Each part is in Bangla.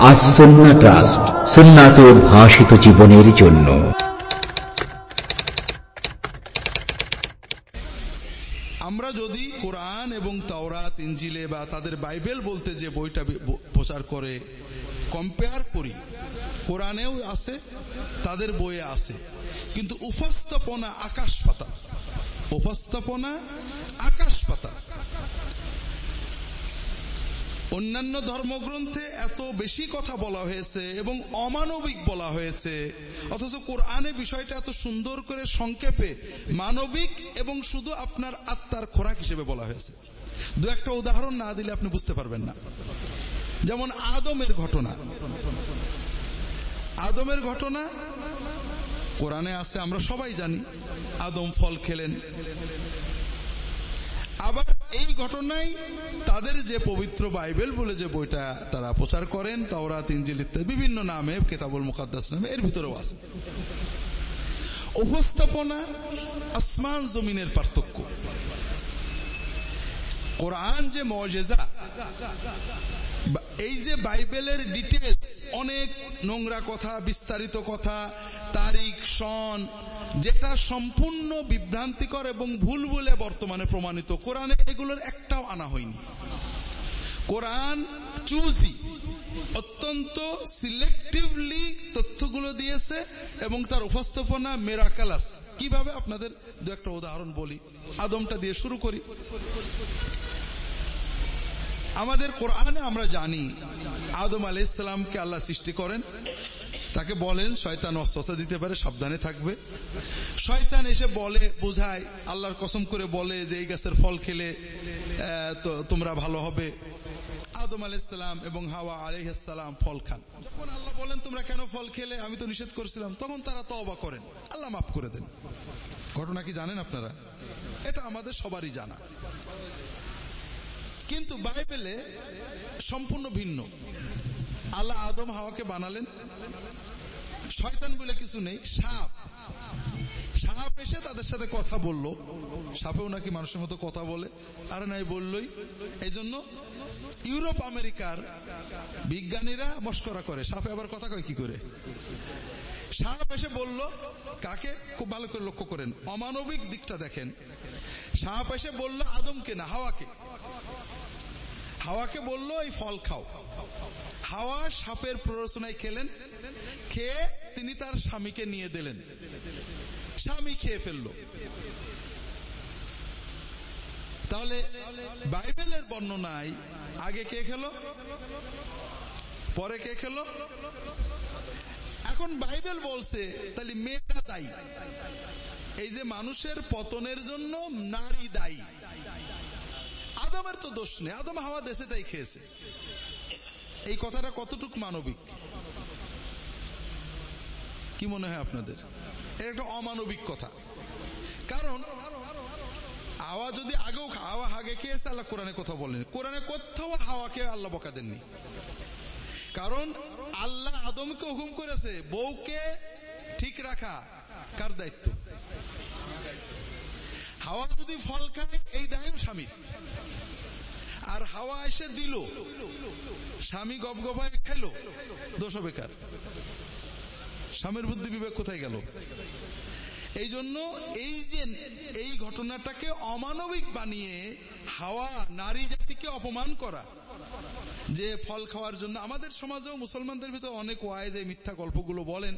আসন্না ট্রাস্ট সুন্নাতে ভাষিত জীবনের জন্য। আমরা যদি কোরআন এবং তাওরাত ইঞ্জিলে বা তাদের বাইবেল বলতে যে বইটা প্রচার করে কম্পেয়ার করি, কোরআনেও আছে, তাদের বইয়ে আছে। কিন্তু উপস্থাপনা আকাশ পাতাল। উপস্থাপনা আকাশ পাতাল। অন্যান্য ধর্মগ্রন্থে এত বেশি কথা বলা হয়েছে এবং অমানবিক বলা হয়েছে, অথচ কোরআনে বিষয়টা এত সুন্দর করে সংক্ষেপে মানবিক এবং শুধু আপনার আত্মার খোরাক হিসেবে বলা হয়েছে। দু একটা উদাহরণ না দিলে আপনি বুঝতে পারবেন না। যেমন আদমের ঘটনা। আদমের ঘটনা কোরআনে আছে, আমরা সবাই জানি। আদম ফল খেলেন। আবার এই ঘটনায় তাদের যে পবিত্র বাইবেল বলে যে বইটা তারা প্রচার করেন তাওরা তিনজিল ইত্যাদি, বিভিন্ন নামে কেতাবুল মুকাদ্দাস নামে, এর ভিতরেও আছে। উপস্থাপনা আসমান জমিনের পার্থক্য। কোরআন যে মজেজা এই যে বাইবেলের ডিটেলস অনেক নোংরা কথা, বিস্তারিত কথা, তারিখ, সন, যেটা সম্পূর্ণ বিভ্রান্তিকর এবং ভুল বলে বর্তমানে প্রমাণিত। কোরআনে এগুলোর একটাও আনা হয়নি। কোরআন চুজি অত্যন্ত সিলেক্টিভলি তথ্যগুলো দিয়েছে এবং তার উপস্থাপনা মেরাকালাস কীভাবে? আপনাদের দু একটা উদাহরণ বলি। আদমটা দিয়ে শুরু করি। আমাদের কোরআনে আমরা জানি, আদম আলি ইসলামকে আল্লাহ সৃষ্টি করেন। তাকে বলেন, শয়তান অস্বস্থা দিতে পারে, সাবধানে থাকবে। শয়তান এসে বলে, বোঝায়, আল্লাহর কসম করে বলে যে, এই গাছের ফল খেলে তোমরা ভালো হবে। আদম আলাইসালাম এবং হাওয়া আলহাম ফল খান। যখন আল্লাহ বলেন, তোমরা কেন ফল খেলে? আমি তো নিষেধ করেছিলাম। তখন তারা তবা করেন। আল্লাহ মাফ করে দেন। ঘটনা কি জানেন আপনারা? এটা আমাদের সবারই জানা। কিন্তু বাইবেলে সম্পূর্ণ ভিন্ন। আল্লাহ আদম হাওয়াকে বানালেন। শয়তান বলে কিছু নেই, সাপ। সাপ এসে তাদের সাথে কথা বলল। সাপেও নাকি মানুষের মতো কথা বলে। আর নাই বললই। এই জন্য ইউরোপ, আমেরিকার বিজ্ঞানীরা মস্করা করে। সাপে আবার কথা কয় কি করে? সাপ এসে বলল, কাকে? খুব ভালো করে লক্ষ্য করেন। অমানবিক দিকটা দেখেন। সাপ এসে বলল, আদমকে না, হাওয়াকে। হাওয়াকে বলল, এই ফল খাও। হাওয়া সাপের প্ররোচনায় খেলেন, খেয়ে তিনি তার স্বামীকে নিয়ে দিলেন। স্বামী খেয়ে ফেলল। তাহলে বাইবেলের বর্ণনায় আগে কে খেলো? পরে কে খেলো? এখন বাইবেল বলছে, তাহলে মেয়েরা দায়ী। এই যে মানুষের পতনের জন্য নারী দায়ী। আদমের তো দোষ নেই। আদম হাওয়া দেশে তাই খেয়েছে। এই কথাটা কতটুক মানবিক? কি মনে হয় আপনাদের? এটা একটা অমানবিক কথা। কারণ হাওয়া যদি আগেও হাওয়া আগে খেয়েছে, আল্লাহ কোরআনে কথা বলেন। কোরআনে কোথাও হাওয়াকে আল্লাহ বকা দেননি। কারণ আল্লাহ আদমকে হুকুম করেছে, বউকে ঠিক রাখা কার দায়িত্ব? হাওয়া যদি ফল খায়, এই দায় স্বামীর আর হাওয়া এসে দিল। স্বামী গপ গপায় খেলো। দোষ বেকার স্বামীর বুদ্ধি বিবেক কোথায় গেল? এই জন্য এই যে এই ঘটনাটাকে অমানবিক বানিয়ে হাওয়া নারী জাতিকে অপমান করা যে ফল খাওয়ার জন্য আমাদের সমাজেও মুসলমানদের ভিতরে অনেক ওয়াইজ এই মিথ্যা গল্পগুলো বলেন।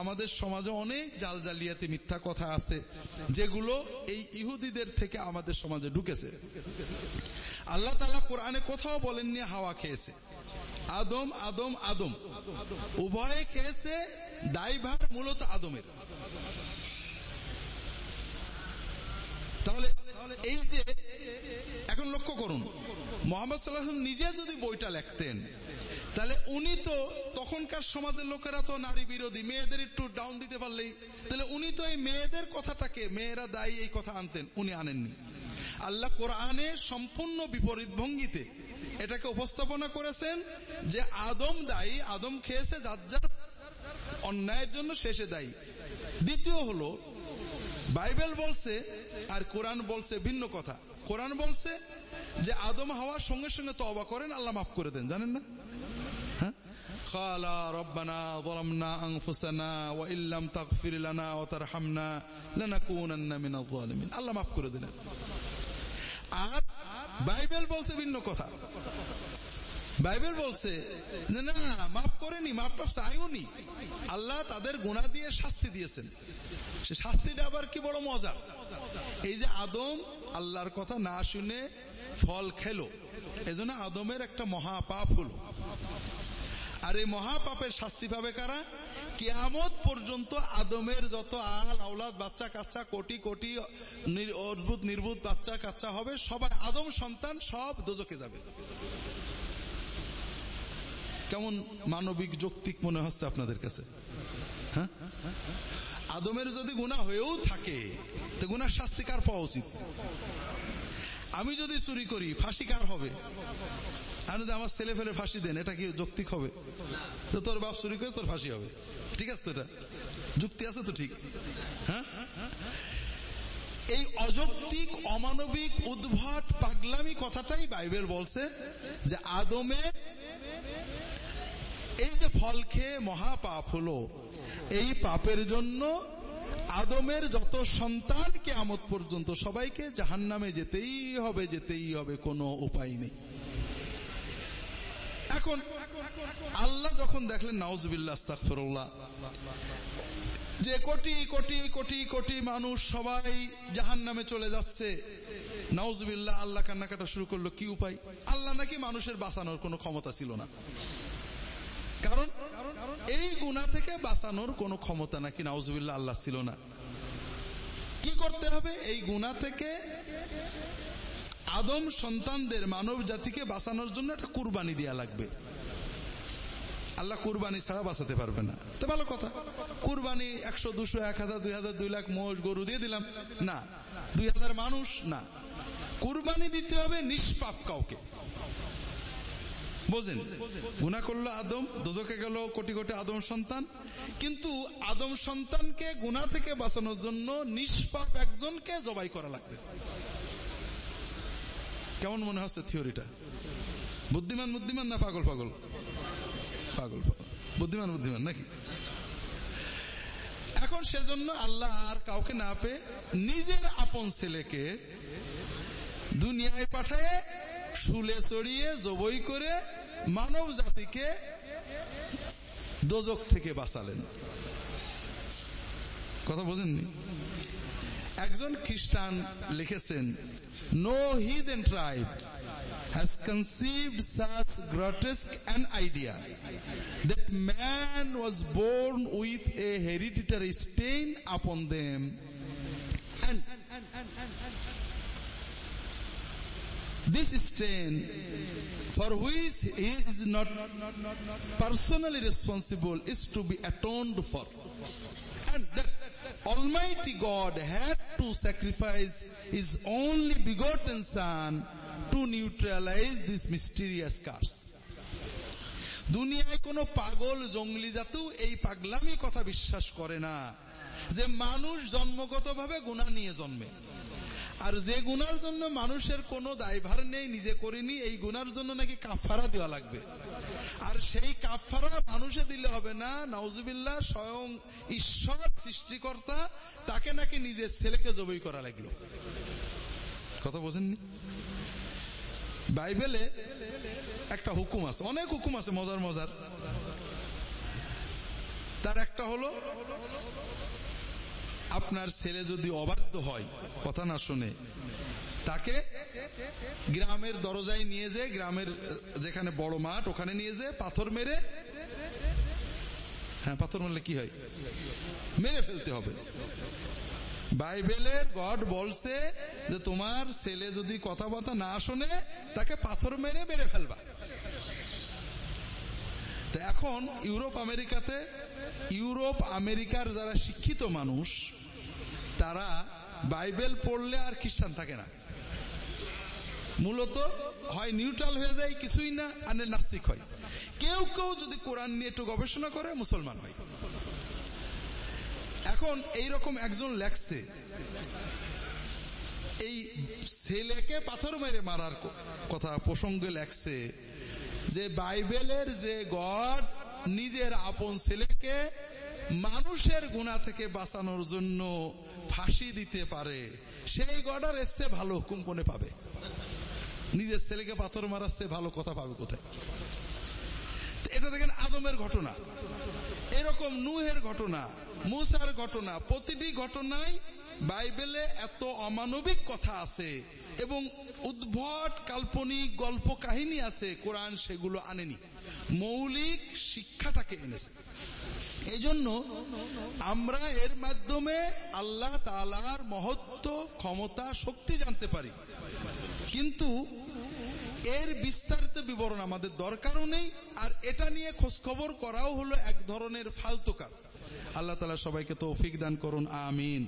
আমাদের সমাজে অনেক জাল জালিয়াতে মিথ্যা কথা আছে, যেগুলো এই ইহুদিদের থেকে আমাদের সমাজে ঢুকেছে। আল্লাহ তালা কোরআনে কোথাও বলেননি হাওয়া খেয়েছে। আদম আদম আদম। উভয়ে খেয়েছে, দায়ভার মূলত আদমের। তাহলে এই যে, এখন লক্ষ্য করুন মোহাম্মদ সাল্লাহ নিজে যদি বইটা লেখতেন, তাহলে উনি তো তখনকার সমাজের লোকেরা তো নারী বিরোধী, মেয়েদের একটু ডাউন দিতে পারলেই, তাহলে উনি তো এই মেয়েদের কথাটাকে, মেয়েরা দায়ী এই কথা আনতেন, উনি আনেননি। আল্লাহ কোরআনে সম্পূর্ণ বিপরীত ভঙ্গিতে এটাকে উপস্থাপনা করেছেন যে আদম দায়ী, আদম খেয়েছে, যার যার অন্যায়ের জন্য শেষে দায়ী। দ্বিতীয় হলো, বাইবেল বলছে আর কোরআন বলছে ভিন্ন কথা। কোরআন বলছে যে আদম হওয়ার সঙ্গে সঙ্গে তবা করেন আল্লাহ মাফ করে দেন জানেন না হ্যাঁ قال ربنا ظلمنا أنفسنا وإن لم تغفر لنا وترحمنا لنكونن من الظالمين আল্লাহ মাফ করে দিলেন আর বাইবেল বলছে ভিন্ন কথা বাইবেল বলছে যে না মাফ করেনি মাফ টাফ চাইওনি আল্লাহ তাদের গুণা দিয়ে শাস্তি দিয়েছেন সে শাস্তিটা আবার কি বড় মজা এই যে আদম আল্লাহর কথা না শুনে ফল খেলো। এজন্য আদমের একটা মহাপাপ হলো। আর এই মহাপাপের শাস্তি পাবে কারা? কিয়ামত পর্যন্ত আদমের যত আল, আওলাদ, বাচ্চা কাচ্চা, কোটি কোটি অদ্ভুত নির্বুত বাচ্চা কাচ্চা হবে, সবাই আদম সন্তান সব দোজকে যাবে। কেমন মানবিক, যৌক্তিক মনে হচ্ছে আপনাদের কাছে? হ্যাঁ? আদমের যদি গুণা হয়েও থাকে, তো গুণার শাস্তি কার পাওয়া উচিত? আমি যদি চুরি করি, ফাঁসি কার হবে? আর যদি আমার ছেলে ফেলে ফাঁসি দেন, এটা কি যৌক্তিক হবে? তো তোর বাপ চুরি করে তোর ফাঁসি হবে। ঠিক আছে এটা? যুক্তি আছে তো ঠিক? হ্যাঁ? এই অযৌক্তিক, অমানবিক, উদ্ভট, পাগলামি কথাটাই বাইবেল বলছে যে আদমে এই যে ফল খেয়ে মহাপাপ হলো, এই পাপের জন্য আদমের যত সন্তানকে আমত পর্যন্ত সবাইকে জাহান নামে যেতেই হবে যেতেই হবে, কোনো উপায় নেই। এখন আল্লাহ যখন দেখলেন নাউজবিল্লা যে কোটি কোটি কোটি কোটি মানুষ সবাই জাহান নামে চলে যাচ্ছে, নাউজবিল্লাহ, আল্লাহ কান্নাকাটা শুরু করল, কি উপায়? আল্লাহ নাকি মানুষের বাঁচানোর কোনো ক্ষমতা ছিল না। কারণ এই গুণা থেকে বাঁচানোর কোনো ক্ষমতা নাকি নাউজবিল্লা আল্লাহ ছিল না। কি করতে হবে? এই গুণা থেকে আদম সন্তানদের মানব জাতিকে বাঁচানোর জন্য একটা কুরবানি দেওয়া লাগবে। আল্লাহ কুরবানি ছাড়া বাঁচাতে পারবে না। তো ভালো কথা। কুরবানি একশো, দুশো, এক হাজার, দুই হাজার, দুই লাখ মোষ গরু দিয়ে দিলাম। না। দুই হাজার মানুষ? না। কুরবানি দিতে হবে নিষ্পাপ কাউকে। বোঝেন গুণা করল আদম দোজকে গেল কোটি কোটি আদম সন্তান। কিন্তু আদম সন্তানকে গুণা থেকে বাঁচানোর জন্য নিষ্পাপ একজনকে জবাই করা লাগবে। কেমন মনে হচ্ছে থিওরিটা? বুদ্ধিমান বুদ্ধিমান না পাগল পাগল? পাগল পাগল। বুদ্ধিমান বুদ্ধিমান নাকি? এখন সেজন্য আল্লাহ আর কাউকে না পেয়ে নিজের আপন ছেলেকে দুনিয়ায় পাঠায়, শুলে চড়িয়ে, জবই করে মানব জাতিকে দোজক থেকে বাঁচালেন কথা একজন খ্রিস্টান লিখেছেন no heathen tribe has conceived such grotesque an idea that man was born with a hereditary stain upon them and this stain for which he is not personally responsible is to be atoned for and that Almighty God had to sacrifice his only begotten son to neutralize this mysterious curse. দুনিয়ায় কোনো পাগল জঙ্গলি জাতু এই পাগলামি কথা বিশ্বাস করে না যে মানুষ জন্মগতভাবে গুণা নিয়ে জন্মে আর যে গুনার জন্য মানুষের কোনো দায়ভার নেই, নিজে করিনি এই গুনার জন্য নাকি কাফারা দেওয়া লাগবে। আর সেই কাফারা মানুষে দিলে হবে না নওজুবিল্লাহ স্বয়ং ঈশ্বর, সৃষ্টিকর্তা, তাকে নাকি নিজের ছেলেকে জবই করা লাগল। কথা বোঝেননি? বাইবেলে একটা হুকুম আছে, অনেক হুকুম আছে, মজার মজার। তার একটা হলো আপনার ছেলে যদি অবাধ্য হয়, কথা না শুনে, তাকে গ্রামের দরজায় নিয়ে যে, গ্রামের যেখানে বড় মাঠ, ওখানে নিয়ে যে, পাথর মেরে হ্যাঁ পাথর মারলে কি হয়? মেরে ফেলতে হবে। বাইবেলের গড বলছে যে, তোমার ছেলে যদি কথাবার্তা না শোনে, তাকে পাথর মেরে মেরে ফেলবা। এখন ইউরোপ আমেরিকাতে, ইউরোপ আমেরিকার যারা শিক্ষিত মানুষ তারা বাইবেল পড়লে আর খ্রিস্টান থাকে না। মূলত হয় নিউট্রাল হয়ে যায়, কিছুই না, আর নাস্তিক হয়। কেউ কেউ যদি কোরআন নিয়ে একটু গবেষণা করে, মুসলমান হয়। এখন এই রকম একজন লেখছে, এই ছেলেকে পাথর মেরে মারার কথা প্রসঙ্গে লেখছে যে বাইবেলের যে গড নিজের আপন ছেলেকে মানুষের গুণা থেকে বাঁচানোর জন্য ফাঁসি দিতে পারে। সেই গডার এসছে ভালো হুকুম কোনে পাবে? নিজের ছেলেকে পাথর মারাচ্ছে ভালো কথা পাবে কোথায়? এটা দেখেন আদমের ঘটনা। এরকম নুহের ঘটনা, মুসার ঘটনা, প্রতিটি ঘটনায় বাইবেলে এত অমানবিক কথা আছে এবং উদ্ভট কাল্পনিক গল্প কাহিনী আছে, কোরআন সেগুলো আনেনি। মৌলিক শিক্ষাটাকে এনেছে এই জন্য আমরা এর মাধ্যমে আল্লাহ তালার মহত্ব, ক্ষমতা, শক্তি জানতে পারি। কিন্তু এর বিস্তারিত বিবরণ আমাদের দরকারও নেই, আর এটা নিয়ে খোঁজখবর করাও হলো এক ধরনের ফালতু কাজ। আল্লাহ তালা সবাইকে তৌফিক দান করুন, আমিন।